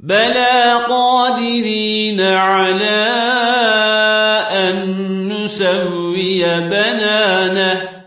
بلى قادرين على أن نسوي بنانه